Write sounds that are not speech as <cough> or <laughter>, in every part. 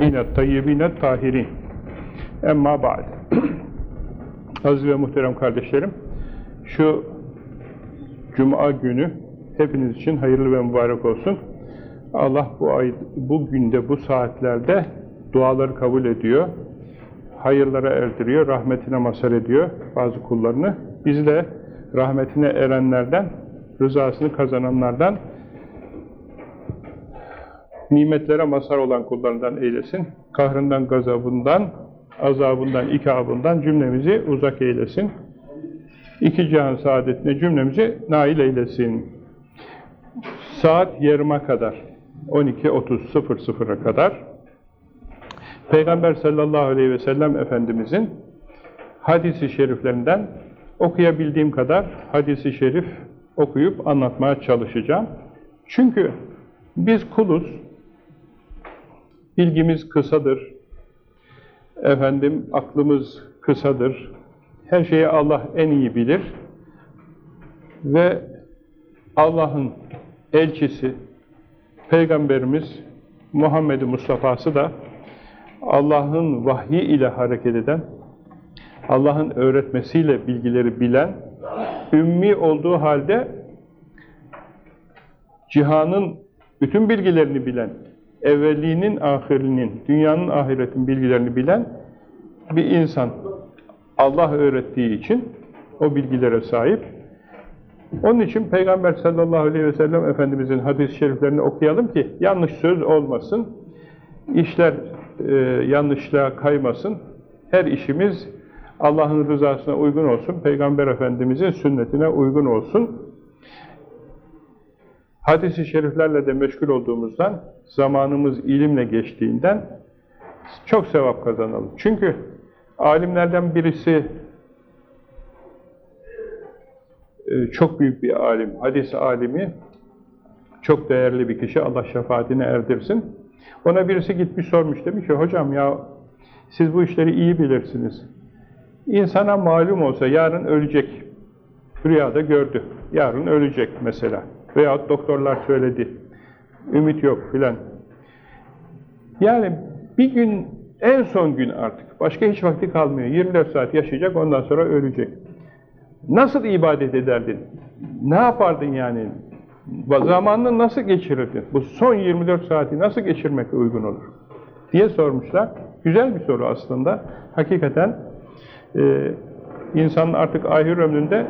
yine tayyibine tahirin. Emma ba'd. <clears throat> Aziz ve muhterem kardeşlerim, şu Cuma günü hepiniz için hayırlı ve mübarek olsun. Allah bu ay, bu günde, bu saatlerde duaları kabul ediyor, hayırlara erdiriyor, rahmetine mazhar ediyor bazı kullarını. Biz de rahmetine erenlerden, rızasını kazananlardan, nimetlere mazhar olan kullarından eylesin. Kahrından, gazabından, azabından, ikabından cümlemizi uzak eylesin. İki cihan saadetine cümlemizi nail eylesin. Saat yarıma kadar, 12.30.00'a kadar Peygamber sallallahu aleyhi ve sellem Efendimizin hadisi şeriflerinden okuyabildiğim kadar hadisi şerif okuyup anlatmaya çalışacağım. Çünkü biz kuluz, bilgimiz kısadır, efendim aklımız kısadır, her şeyi Allah en iyi bilir. Ve Allah'ın elçisi, Peygamberimiz Muhammed Mustafa'sı da Allah'ın vahyi ile hareket eden, Allah'ın öğretmesiyle bilgileri bilen, ümmi olduğu halde cihanın bütün bilgilerini bilen, evvelliğinin, ahirinin, dünyanın, ahiretin bilgilerini bilen bir insan. Allah öğrettiği için o bilgilere sahip. Onun için Peygamber sallallahu aleyhi ve sellem Efendimizin hadis-i şeriflerini okuyalım ki yanlış söz olmasın, işler e, yanlışlığa kaymasın, her işimiz Allah'ın rızasına uygun olsun, Peygamber Efendimizin sünnetine uygun olsun. Hadis-i şeriflerle de meşgul olduğumuzdan, zamanımız ilimle geçtiğinden çok sevap kazanalım. Çünkü alimlerden birisi e, çok büyük bir alim, hadis alimi, çok değerli bir kişi, Allah şefaatine erdirsin. Ona birisi gitmiş sormuş, demiş ki, hocam ya siz bu işleri iyi bilirsiniz. İnsana malum olsa yarın ölecek, rüyada gördü, yarın ölecek mesela. Veyahut doktorlar söyledi, ümit yok filan. Yani bir gün, en son gün artık, başka hiç vakti kalmıyor, 24 saat yaşayacak, ondan sonra ölecek. Nasıl ibadet ederdin? Ne yapardın yani? Zamanını nasıl geçirirdin? Bu son 24 saati nasıl geçirmek uygun olur? Diye sormuşlar. Güzel bir soru aslında. Hakikaten e, insanın artık ahir ömründe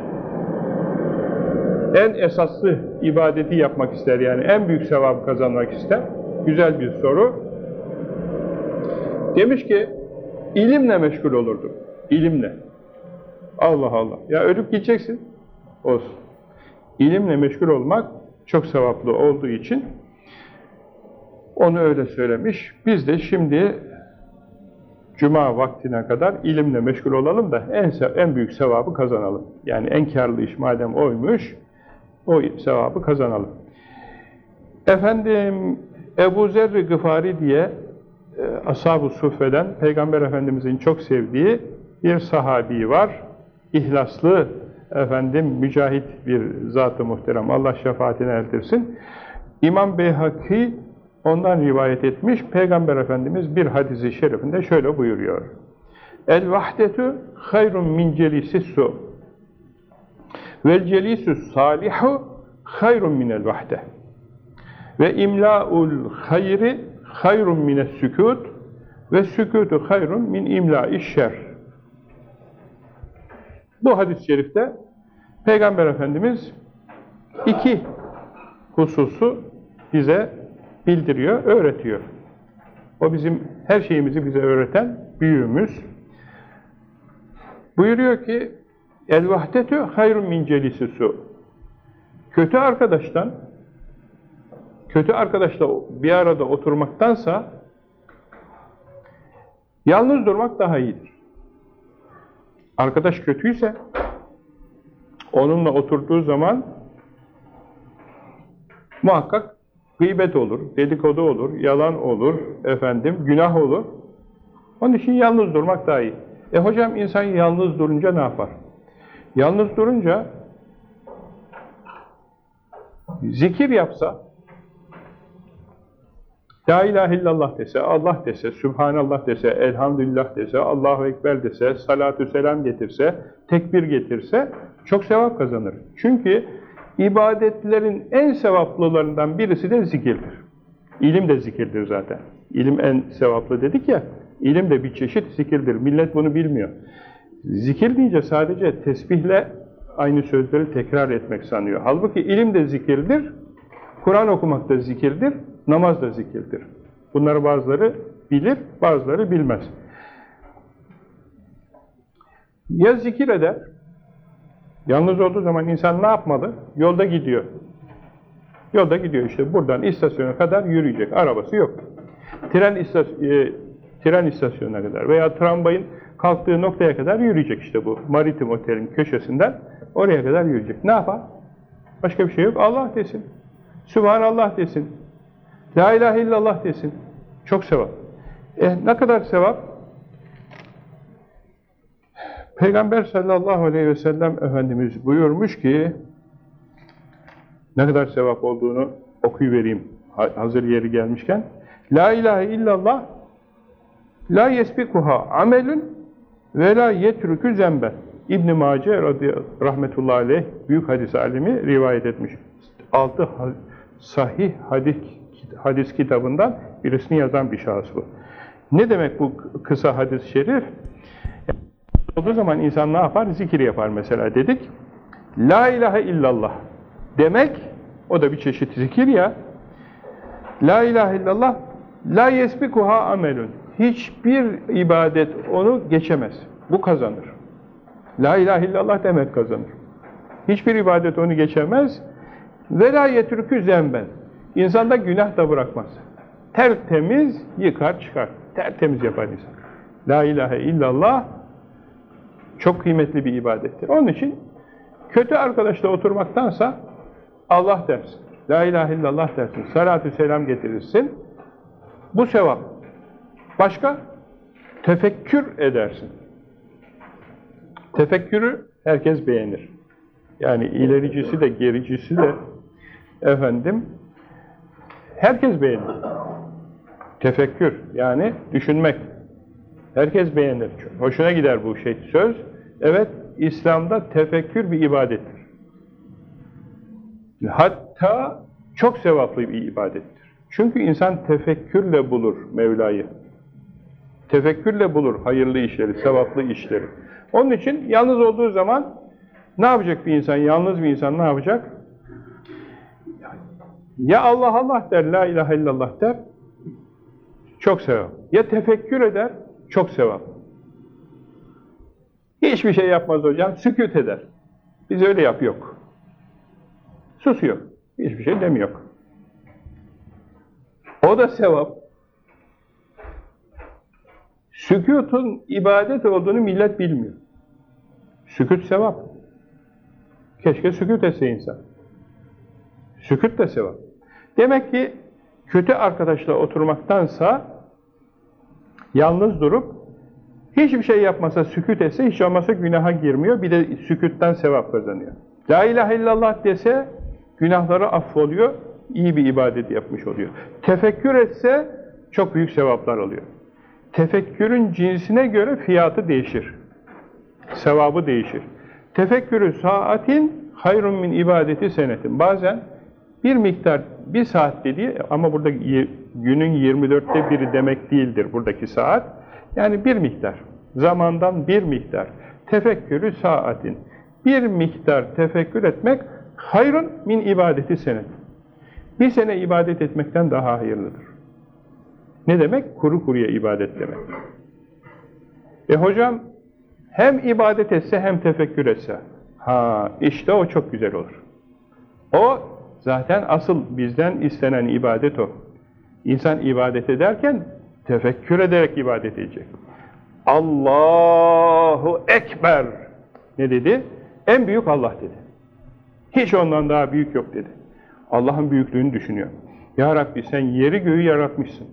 en esaslı ibadeti yapmak ister. Yani en büyük sevap kazanmak ister. Güzel bir soru. Demiş ki, ilimle meşgul olurdum. İlimle. Allah Allah. Ya ölüp gideceksin. Olsun. İlimle meşgul olmak çok sevaplı olduğu için onu öyle söylemiş. Biz de şimdi Cuma vaktine kadar ilimle meşgul olalım da en, en büyük sevabı kazanalım. Yani en karlı iş madem oymuş, o sevabı kazanalım. Efendim Ebu Zerri Gıfari diye e, Ashab-ı Suffe'den Peygamber Efendimizin çok sevdiği bir sahabi var. İhlaslı, efendim mücahit bir zat-ı muhterem. Allah şefaatine erdirsin. İmam Beyhaki ondan rivayet etmiş. Peygamber Efendimiz bir hadisi şerifinde şöyle buyuruyor. El vahdetu hayrun min celisis su. Vel celisus salihu hayrun minel vahde. Ve imla'ul hayri hayrun mines sükut ve sükutu hayrun min imla'i şer. Bu hadis-i şerifte Peygamber Efendimiz iki hususu bize bildiriyor, öğretiyor. O bizim her şeyimizi bize öğreten büyüğümüz. Buyuruyor ki El vahdetu hayrun min su. Kötü arkadaştan kötü arkadaşla bir arada oturmaktansa yalnız durmak daha iyidir. Arkadaş kötüyse onunla oturduğu zaman muhakkak gıybet olur, dedikodu olur, yalan olur, efendim günah olur. Onun için yalnız durmak daha iyi. E hocam insan yalnız durunca ne yapar? Yalnız durunca zikir yapsa, La ilahe illallah dese, Allah dese, Sübhanallah dese, Elhamdülillah dese, Allahu Ekber dese, salatü selam getirse, tekbir getirse çok sevap kazanır. Çünkü ibadetlerin en sevaplılarından birisi de zikirdir. İlim de zikirdir zaten. İlim en sevaplı dedik ya, ilim de bir çeşit zikirdir. Millet bunu bilmiyor. Zikir deyince sadece tesbihle aynı sözleri tekrar etmek sanıyor. Halbuki ilim de zikirdir, Kur'an okumak da zikirdir, namaz da zikirdir. Bunları bazıları bilir, bazıları bilmez. Ya zikir eder, yalnız olduğu zaman insan ne yapmalı? Yolda gidiyor. Yolda gidiyor işte buradan istasyona kadar yürüyecek, arabası yok. Tren, istas e, tren istasyonuna kadar veya tramvayın kalktığı noktaya kadar yürüyecek işte bu maritim otelin köşesinden oraya kadar yürüyecek. Ne yapar? Başka bir şey yok. Allah desin. Sübhanallah desin. La ilahe illallah desin. Çok sevap. E ne kadar sevap? Peygamber sallallahu aleyhi ve sellem Efendimiz buyurmuş ki ne kadar sevap olduğunu okuyuvereyim hazır yeri gelmişken. La ilahe illallah la yesbikuha amelün ve la yetrükü zemben. İbn-i Mace rahmetullahi aleyh büyük hadis alimi rivayet etmiş. Altı sahih hadis, hadis kitabından birisini yazan bir şahıs bu. Ne demek bu kısa hadis-i şerif? Olduğu zaman insan ne yapar? Zikir yapar mesela dedik. La ilahe illallah demek, o da bir çeşit zikir ya. La ilahe illallah, la yesbikuha amelun. Hiçbir ibadet onu geçemez. Bu kazanır. La ilahe illallah demek kazanır. Hiçbir ibadet onu geçemez. Ve la yetrükü zemben. İnsanda günah da bırakmaz. Tertemiz yıkar çıkar. Tertemiz yapar insan. La ilahe illallah çok kıymetli bir ibadettir. Onun için kötü arkadaşla oturmaktansa Allah dersin. La ilahe illallah dersin. Salatü selam getirirsin. Bu sevap. Başka? Tefekkür edersin. Tefekkürü herkes beğenir. Yani ilericisi de gericisi de efendim herkes beğenir. Tefekkür yani düşünmek. Herkes beğenir. Hoşuna gider bu şey söz. Evet İslam'da tefekkür bir ibadettir. Hatta çok sevaplı bir ibadettir. Çünkü insan tefekkürle bulur Mevla'yı. Tefekkürle bulur hayırlı işleri, sevaplı işleri. Onun için yalnız olduğu zaman ne yapacak bir insan? Yalnız bir insan ne yapacak? Ya Allah Allah der, la ilahe illallah der, çok sevap. Ya tefekkür eder, çok sevap. Hiçbir şey yapmaz hocam, sükut eder. Biz öyle yap yok. Susuyor. Hiçbir şey demiyor. O da sevap. Sükutun ibadet olduğunu millet bilmiyor. Sükut sevap. Keşke sükut etse insan. Sükut da sevap. Demek ki kötü arkadaşla oturmaktansa yalnız durup hiçbir şey yapmasa, sükut etse hiç olmasa günaha girmiyor. Bir de sükütten sevap kazanıyor. La ilahe illallah dese günahları affoluyor, iyi bir ibadet yapmış oluyor. Tefekkür etse çok büyük sevaplar alıyor. Tefekkürün cinsine göre fiyatı değişir. Sevabı değişir. Tefekkürü saatin hayrun min ibadeti senetin. Bazen bir miktar, bir saat dediği ama burada günün 24'te biri demek değildir buradaki saat. Yani bir miktar, zamandan bir miktar. Tefekkürü saatin. Bir miktar tefekkür etmek hayrun min ibadeti senet. Bir sene ibadet etmekten daha hayırlıdır. Ne demek? Kuru kuruya ibadet demek. E hocam hem ibadet etse hem tefekkür etse. Ha işte o çok güzel olur. O zaten asıl bizden istenen ibadet o. İnsan ibadet ederken tefekkür ederek ibadet edecek. Allahu Ekber. Ne dedi? En büyük Allah dedi. Hiç ondan daha büyük yok dedi. Allah'ın büyüklüğünü düşünüyor. Ya Rabbi sen yeri göğü yaratmışsın.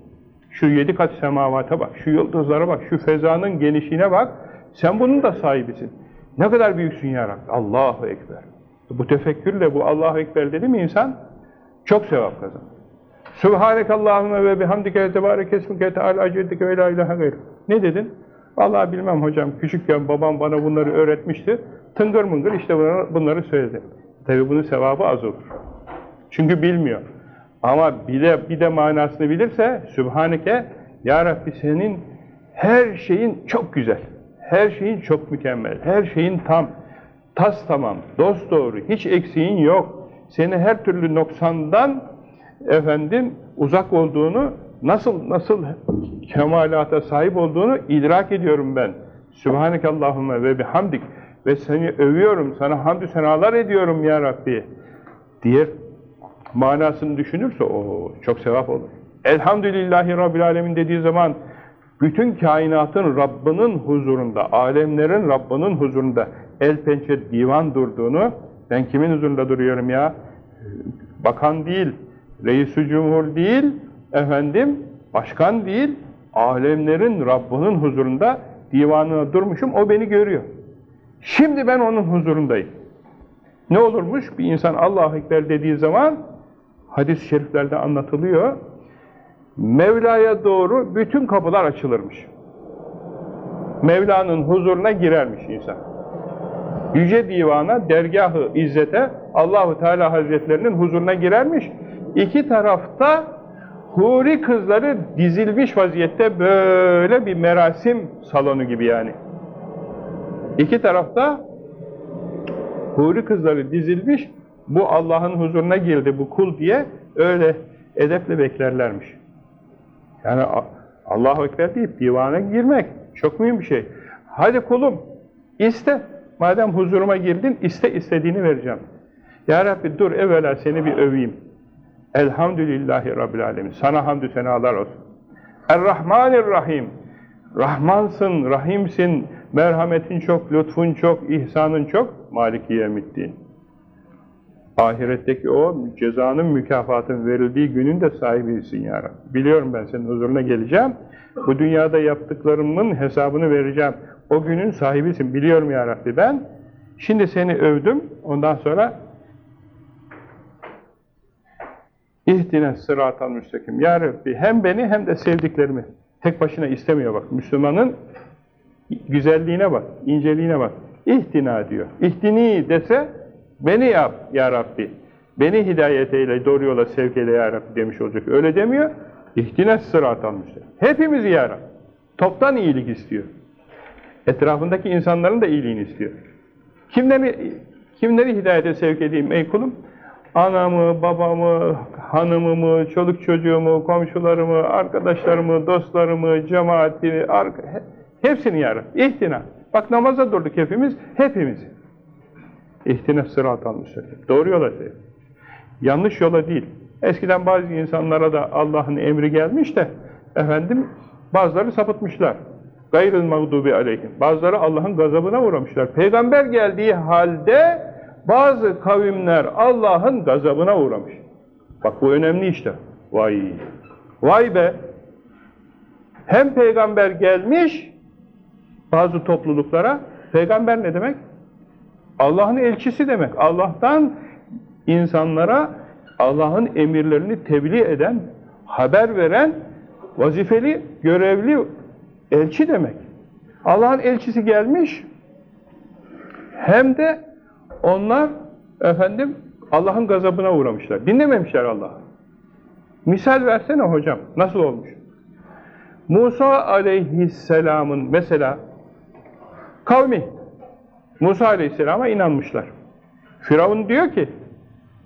Şu yedi kat semavata bak, şu yıldızlara bak, şu fezanın genişliğine bak. Sen bunun da sahibisin. Ne kadar büyüksün ya Rabbi. Allahu Ekber. Bu tefekkürle bu Allahu Ekber dedi mi insan çok sevap kazanır. Subhanekallahümme ve bihamdike tebarek esmike teala ceddike ve la ilahe gayr. Ne dedin? Vallahi bilmem hocam. Küçükken babam bana bunları öğretmişti. Tıngır mıngır işte bunları, bunları söyledi. Tabi bunun sevabı az olur. Çünkü bilmiyor. Ama bile bir de manasını bilirse Sübhaneke Ya Rabbi senin her şeyin çok güzel. Her şeyin çok mükemmel. Her şeyin tam. Tas tamam. Dost doğru. Hiç eksiğin yok. Seni her türlü noksandan efendim uzak olduğunu nasıl nasıl kemalata sahip olduğunu idrak ediyorum ben. Sübhanekallahümme ve bihamdik ve seni övüyorum, sana hamdü senalar ediyorum ya Rabbi diye manasını düşünürse o çok sevap olur. Elhamdülillahi Rabbil Alemin dediği zaman bütün kainatın Rabbinin huzurunda, alemlerin Rabbinin huzurunda el pençe divan durduğunu ben kimin huzurunda duruyorum ya? Bakan değil, reis-i cumhur değil, efendim başkan değil, alemlerin Rabbinin huzurunda divanına durmuşum, o beni görüyor. Şimdi ben onun huzurundayım. Ne olurmuş? Bir insan Allahu Ekber dediği zaman hadis-i şeriflerde anlatılıyor. Mevla'ya doğru bütün kapılar açılırmış. Mevla'nın huzuruna girermiş insan. Yüce divana, dergahı izzete Allahu Teala Hazretlerinin huzuruna girermiş. İki tarafta huri kızları dizilmiş vaziyette böyle bir merasim salonu gibi yani. İki tarafta huri kızları dizilmiş, bu Allah'ın huzuruna girdi bu kul diye öyle edeple beklerlermiş. Yani Allahu Ekber deyip divana girmek çok mühim bir şey. Hadi kulum iste. Madem huzuruma girdin iste istediğini vereceğim. Ya Rabbi dur evvela seni bir öveyim. Elhamdülillahi Rabbil Alemin. Sana hamdü senalar olsun. Errahmanirrahim. Rahmansın, Rahimsin, merhametin çok, lütfun çok, ihsanın çok. Maliki yevmiddin. Ahiretteki o cezanın, mükafatın verildiği günün de sahibisin ya Rabbi. Biliyorum ben senin huzuruna geleceğim. Bu dünyada yaptıklarımın hesabını vereceğim. O günün sahibisin. Biliyorum ya Rabbi ben. Şimdi seni övdüm. Ondan sonra İhdine sıratan müstakim. Ya Rabbi hem beni hem de sevdiklerimi tek başına istemiyor bak. Müslümanın güzelliğine bak, inceliğine bak. İhtina diyor. İhtini dese beni yap ya Rabbi. Beni hidayet eyle, doğru yola sevk eyle ya Rabbi demiş olacak. Öyle demiyor. İhtine sıratan müstakim. Hepimizi ya Rabbi. Toptan iyilik istiyor. Etrafındaki insanların da iyiliğini istiyor. Kimleri, kimleri hidayete sevk edeyim ey kulum? Anamı, babamı, hanımımı, çoluk çocuğumu, komşularımı, arkadaşlarımı, dostlarımı, cemaatini, arka, hepsini yarın. İhtina. Bak namaza durduk hepimiz, hepimiz. İhtina sırat almışlar. Doğru yola sevk. Yanlış yola değil. Eskiden bazı insanlara da Allah'ın emri gelmiş de, efendim, bazıları sapıtmışlar. Gayrıl mağdubi aleyhim. Bazıları Allah'ın gazabına uğramışlar. Peygamber geldiği halde bazı kavimler Allah'ın gazabına uğramış. Bak bu önemli işte. Vay! Vay be! Hem peygamber gelmiş bazı topluluklara. Peygamber ne demek? Allah'ın elçisi demek. Allah'tan insanlara Allah'ın emirlerini tebliğ eden, haber veren vazifeli, görevli elçi demek. Allah'ın elçisi gelmiş hem de onlar efendim Allah'ın gazabına uğramışlar. Dinlememişler Allah'ı. Misal versene hocam. Nasıl olmuş? Musa aleyhisselamın mesela kavmi Musa aleyhisselama inanmışlar. Firavun diyor ki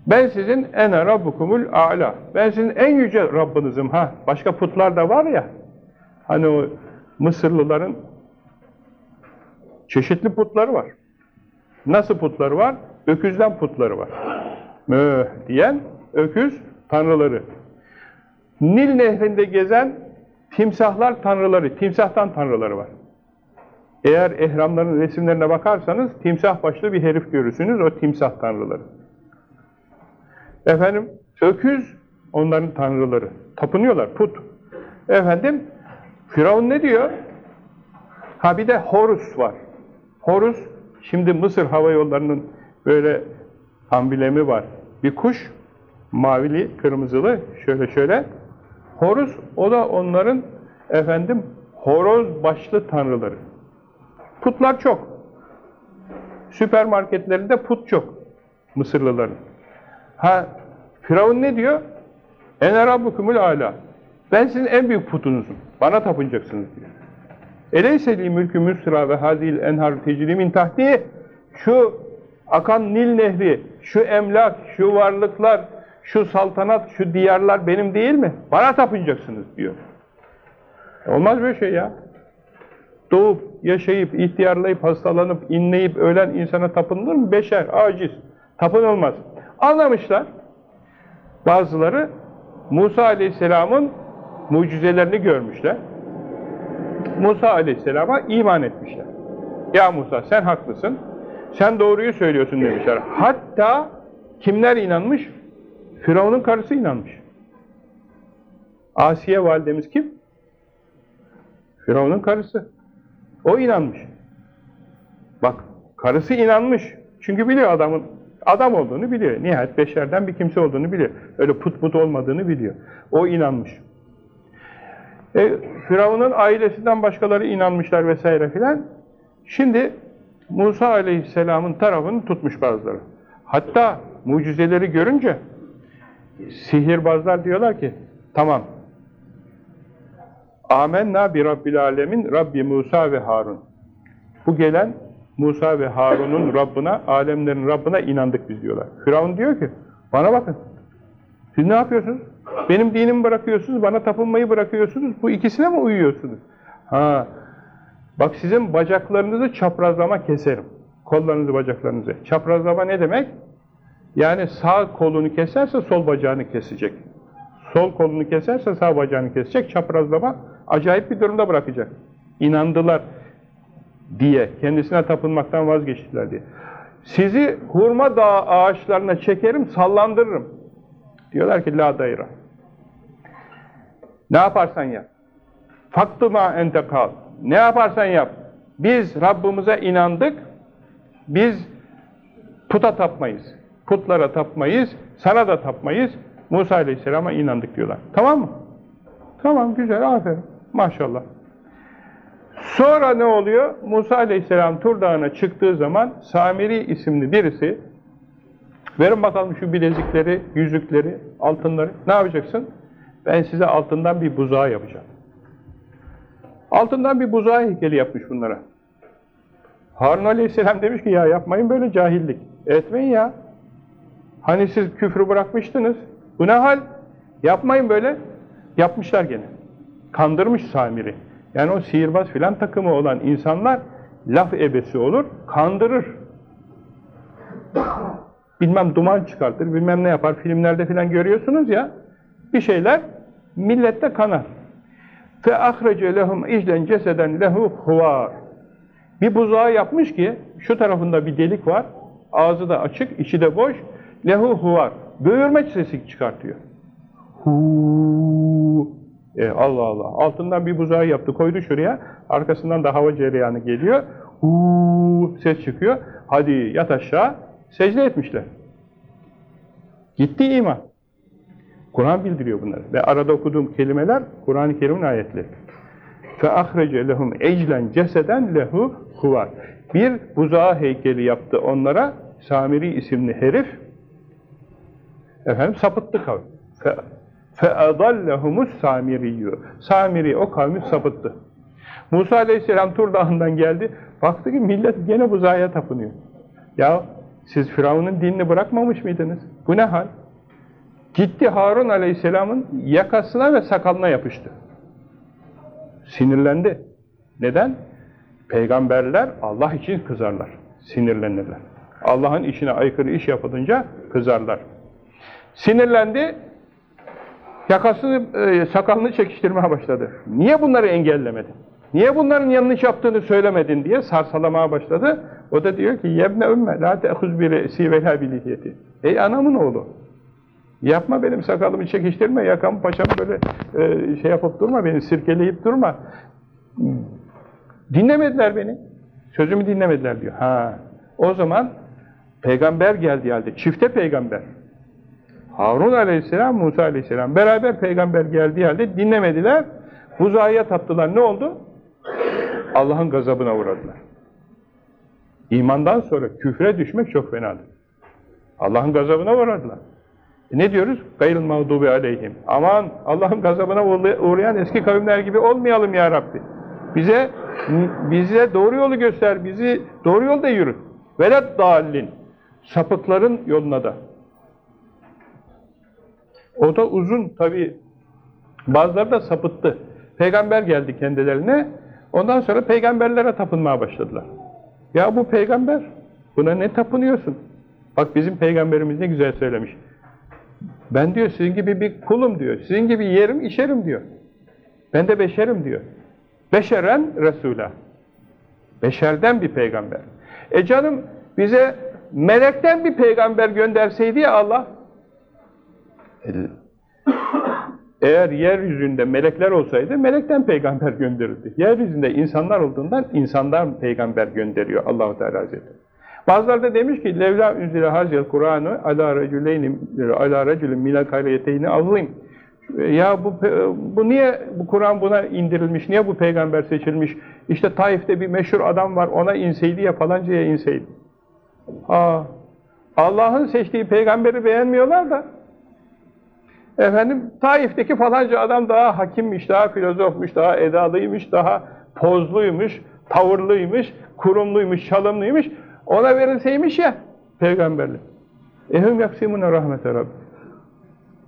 ben sizin ene rabbukumul a'la. Ben sizin en yüce Rabbinizim. Ha, başka putlar da var ya. Hani o Mısırlıların çeşitli putları var. Nasıl putları var? Öküzden putları var. Möh diyen öküz tanrıları. Nil nehrinde gezen timsahlar tanrıları, timsahtan tanrıları var. Eğer ehramların resimlerine bakarsanız timsah başlı bir herif görürsünüz, o timsah tanrıları. Efendim, öküz onların tanrıları. Tapınıyorlar, put. Efendim, Firavun ne diyor? Ha bir de Horus var. Horus, şimdi Mısır Hava Yolları'nın böyle amblemi var. Bir kuş, Mavili, kırmızılı, şöyle şöyle. Horus, o da onların efendim horoz başlı tanrıları. Putlar çok. Süpermarketlerinde put çok. Mısırlıların. Ha, Firavun ne diyor? Ene rabbukumul ala. Ben sizin en büyük putunuzum. Bana tapınacaksınız diyor. Eleyseli mülkü müsra ve hazil enhar tecrimin tahti şu akan Nil nehri, şu emlak, şu varlıklar, şu saltanat, şu diyarlar benim değil mi? Bana tapınacaksınız diyor. Olmaz böyle şey ya. Doğup, yaşayıp, ihtiyarlayıp, hastalanıp, inleyip, ölen insana tapınılır mı? Beşer, aciz. Tapınılmaz. Anlamışlar. Bazıları Musa Aleyhisselam'ın mucizelerini görmüşler. Musa Aleyhisselam'a iman etmişler. Ya Musa sen haklısın, sen doğruyu söylüyorsun demişler. Hatta kimler inanmış? Firavun'un karısı inanmış. Asiye validemiz kim? Firavun'un karısı. O inanmış. Bak, karısı inanmış. Çünkü biliyor adamın adam olduğunu biliyor. Nihayet beşerden bir kimse olduğunu biliyor. Öyle put put olmadığını biliyor. O inanmış. E, Firavun'un ailesinden başkaları inanmışlar vesaire filan. Şimdi Musa aleyhisselamın tarafını tutmuş bazıları. Hatta mucizeleri görünce sihirbazlar diyorlar ki tamam Amenna bi Rabbil Alemin Rabbi Musa ve Harun. Bu gelen Musa ve Harun'un Rabbına, alemlerin Rabbına inandık biz diyorlar. Firavun diyor ki, bana bakın, siz ne yapıyorsunuz? Benim dinimi bırakıyorsunuz, bana tapınmayı bırakıyorsunuz, bu ikisine mi uyuyorsunuz? Ha, bak sizin bacaklarınızı çaprazlama keserim. Kollarınızı, bacaklarınızı. Çaprazlama ne demek? Yani sağ kolunu keserse sol bacağını kesecek. Sol kolunu keserse sağ bacağını kesecek. Çaprazlama acayip bir durumda bırakacak. İnandılar diye, kendisine tapınmaktan vazgeçtiler diye. Sizi hurma dağı ağaçlarına çekerim, sallandırırım. Diyorlar ki la dayra. Ne yaparsan yap. Faktuma ente kal. Ne yaparsan yap. Biz Rabbimize inandık. Biz puta tapmayız. Putlara tapmayız. Sana da tapmayız. Musa Aleyhisselam'a inandık diyorlar. Tamam mı? Tamam güzel aferin. Maşallah. Sonra ne oluyor? Musa Aleyhisselam Tur Dağı'na çıktığı zaman Samiri isimli birisi verin bakalım şu bilezikleri, yüzükleri, altınları. Ne yapacaksın? Ben size altından bir buzağı yapacağım. Altından bir buzağı heykeli yapmış bunlara. Harun Aleyhisselam demiş ki ya yapmayın böyle cahillik. Etmeyin ya. Hani siz küfrü bırakmıştınız. Bu ne hal? Yapmayın böyle. Yapmışlar gene. Kandırmış Samiri. Yani o sihirbaz filan takımı olan insanlar laf ebesi olur, kandırır. <coughs> Bilmem duman çıkartır, bilmem ne yapar. Filmlerde filan görüyorsunuz ya, bir şeyler millette kanar. Fe ahrece lehum iclen ceseden lehu huvar. Bir buzağı yapmış ki, şu tarafında bir delik var, ağzı da açık, içi de boş, lehu huvar. Böğürme sesi çıkartıyor. Huu e, Allah Allah. Altından bir buzağı yaptı, koydu şuraya. Arkasından da hava cereyanı geliyor. Uuu ses çıkıyor. Hadi yat aşağı. Secde etmişler. Gitti iman. Kur'an bildiriyor bunları. Ve arada okuduğum kelimeler Kur'an-ı Kerim'in ayetleri. فَاَخْرَجَ لَهُمْ اَجْلًا ceseden lehu huvar. Bir buzağı heykeli yaptı onlara. Samiri isimli herif efendim sapıttı kavim. فَاَضَلَّهُمُ السَّامِرِيُّ Samiri o kavmi sapıttı. Musa aleyhisselam Tur Dağı'ndan geldi. Baktı ki millet gene buzağa tapınıyor. Ya siz Firavun'un dinini bırakmamış mıydınız? Bu ne hal? Gitti Harun aleyhisselamın yakasına ve sakalına yapıştı. Sinirlendi. Neden? Peygamberler Allah için kızarlar. Sinirlenirler. Allah'ın işine aykırı iş yapılınca kızarlar. Sinirlendi, yakasını, e, sakalını çekiştirmeye başladı. Niye bunları engellemedin? Niye bunların yanlış yaptığını söylemedin diye sarsalamaya başladı. O da diyor ki yebne ümme la te'huz bi re'si ve la bilihiyeti. Ey anamın oğlu. Yapma benim sakalımı çekiştirme, yakamı paçamı böyle e, şey yapıp durma, beni sirkeleyip durma. Dinlemediler beni. Sözümü dinlemediler diyor. Ha. O zaman peygamber geldi halde, çifte peygamber. Harun aleyhisselam, Musa aleyhisselam beraber peygamber geldiği halde dinlemediler. Buzağıya taptılar. Ne oldu? Allah'ın gazabına uğradılar. İmandan sonra küfre düşmek çok fenadır. Allah'ın gazabına uğradılar. E ne diyoruz? Gayrıl mağdubi aleyhim. Aman Allah'ın gazabına uğrayan eski kavimler gibi olmayalım ya Rabbi. Bize bize doğru yolu göster, bizi doğru yolda yürüt. Velet dallin. Sapıkların yoluna da. O da uzun tabi. Bazıları da sapıttı. Peygamber geldi kendilerine. Ondan sonra peygamberlere tapınmaya başladılar. Ya bu peygamber, buna ne tapınıyorsun? Bak bizim peygamberimiz ne güzel söylemiş. Ben diyor sizin gibi bir kulum diyor. Sizin gibi yerim içerim diyor. Ben de beşerim diyor. Beşeren Resul'a. Beşerden bir peygamber. E canım bize melekten bir peygamber gönderseydi ya Allah. Eğer yeryüzünde melekler olsaydı melekten peygamber gönderirdi. Yeryüzünde insanlar olduğundan insandan peygamber gönderiyor Allahu Teala Hazretleri. Bazıları da demiş ki levla unzile hazel Kur'an'ı ala raculeyni ala raculin minel kayriyeteyni azim. Ya bu bu niye bu Kur'an buna indirilmiş? Niye bu peygamber seçilmiş? İşte Taif'te bir meşhur adam var. Ona inseydi ya falancaya inseydi. Aa, Allah'ın seçtiği peygamberi beğenmiyorlar da efendim Taif'teki falanca adam daha hakimmiş, daha filozofmuş, daha edalıymış, daha pozluymuş, tavırlıymış, kurumluymuş, çalımlıymış. Ona verilseymiş ya peygamberlik. Ehum yaksimune rahmete Rabbi.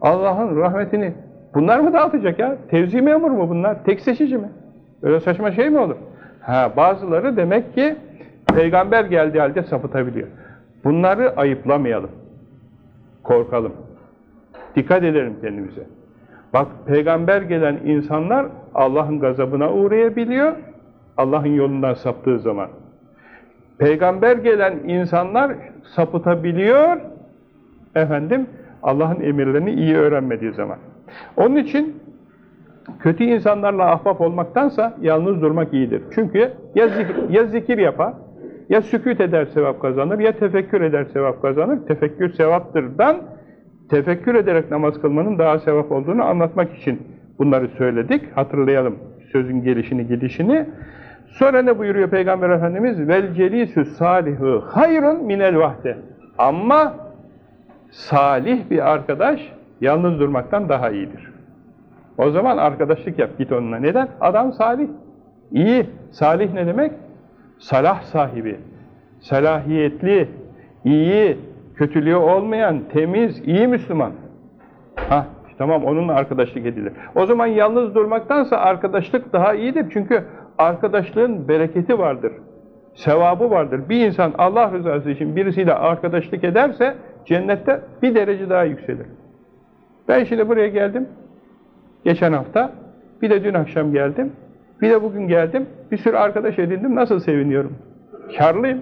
Allah'ın rahmetini bunlar mı dağıtacak ya? Tevzi memur mu bunlar? Tek seçici mi? Öyle saçma şey mi olur? Ha, bazıları demek ki peygamber geldiği halde sapıtabiliyor. Bunları ayıplamayalım. Korkalım. Dikkat edelim kendimize. Bak peygamber gelen insanlar Allah'ın gazabına uğrayabiliyor. Allah'ın yolundan saptığı zaman. Peygamber gelen insanlar sapıtabiliyor. Efendim Allah'ın emirlerini iyi öğrenmediği zaman. Onun için kötü insanlarla ahbap olmaktansa yalnız durmak iyidir. Çünkü ya zikir, ya zikir yapar, ya sükut eder sevap kazanır, ya tefekkür eder sevap kazanır. Tefekkür sevaptırdan tefekkür ederek namaz kılmanın daha sevap olduğunu anlatmak için bunları söyledik. Hatırlayalım sözün gelişini gidişini. Sonra ne buyuruyor Peygamber Efendimiz? Vel celisü salihu hayrun minel vahde. Ama salih bir arkadaş yalnız durmaktan daha iyidir. O zaman arkadaşlık yap git onunla. Neden? Adam salih. İyi. Salih ne demek? Salah sahibi. Salahiyetli, iyi, kötülüğü olmayan, temiz, iyi Müslüman. Ha, tamam onunla arkadaşlık edilir. O zaman yalnız durmaktansa arkadaşlık daha iyidir. Çünkü arkadaşlığın bereketi vardır. Sevabı vardır. Bir insan Allah rızası için birisiyle arkadaşlık ederse cennette bir derece daha yükselir. Ben şimdi buraya geldim. Geçen hafta. Bir de dün akşam geldim. Bir de bugün geldim. Bir sürü arkadaş edindim. Nasıl seviniyorum. Karlıyım.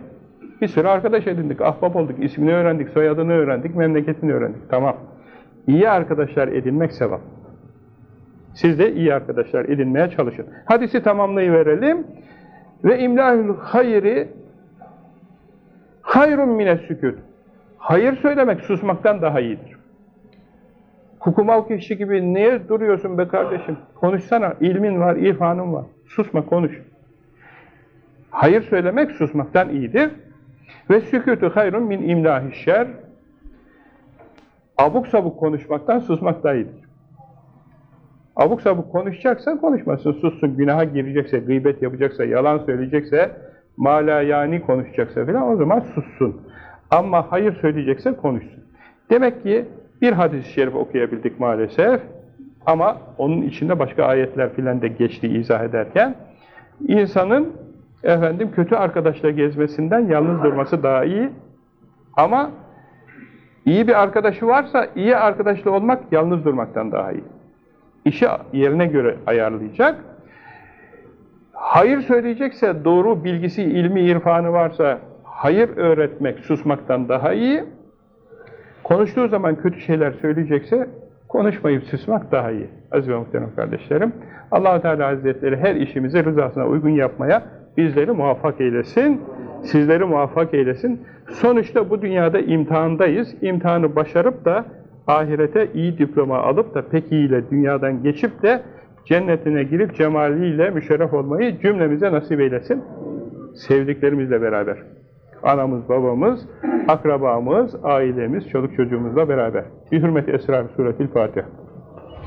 Bir sürü arkadaş edindik. Ahbap olduk. ismini öğrendik. Soyadını öğrendik. Memleketini öğrendik. Tamam. İyi arkadaşlar edinmek sevap. Siz de iyi arkadaşlar edinmeye çalışın. Hadisi tamamlayıverelim. Ve imlahül hayri hayrun mine sükut. Hayır söylemek susmaktan daha iyidir. Kukumav kişi gibi niye duruyorsun be kardeşim? Konuşsana. ilmin var, irfanın var. Susma, konuş. Hayır söylemek susmaktan iyidir. Ve sükutu hayrun min imlahi şer. Abuk sabuk konuşmaktan susmak daha iyidir. Abuk sabuk konuşacaksa konuşmasın, sussun. Günaha girecekse, gıybet yapacaksa, yalan söyleyecekse, mala yani konuşacaksa filan o zaman sussun. Ama hayır söyleyecekse konuşsun. Demek ki bir hadis-i şerif okuyabildik maalesef. Ama onun içinde başka ayetler filan da geçti izah ederken. insanın efendim kötü arkadaşla gezmesinden yalnız durması daha iyi. Ama iyi bir arkadaşı varsa iyi arkadaşla olmak yalnız durmaktan daha iyi. İşi yerine göre ayarlayacak. Hayır söyleyecekse doğru bilgisi, ilmi, irfanı varsa hayır öğretmek susmaktan daha iyi. Konuştuğu zaman kötü şeyler söyleyecekse konuşmayıp susmak daha iyi. Aziz ve muhterem kardeşlerim. allah Teala Hazretleri her işimizi rızasına uygun yapmaya bizleri muvaffak eylesin. Sizleri muvaffak eylesin. Sonuçta bu dünyada imtihandayız. İmtihanı başarıp da ahirete iyi diploma alıp da pek iyiyle dünyadan geçip de cennetine girip cemaliyle müşerref olmayı cümlemize nasip eylesin. Sevdiklerimizle beraber. Anamız, babamız, akrabamız, ailemiz, çoluk çocuğumuzla beraber. Bir hürmet esrar suretil Fatiha.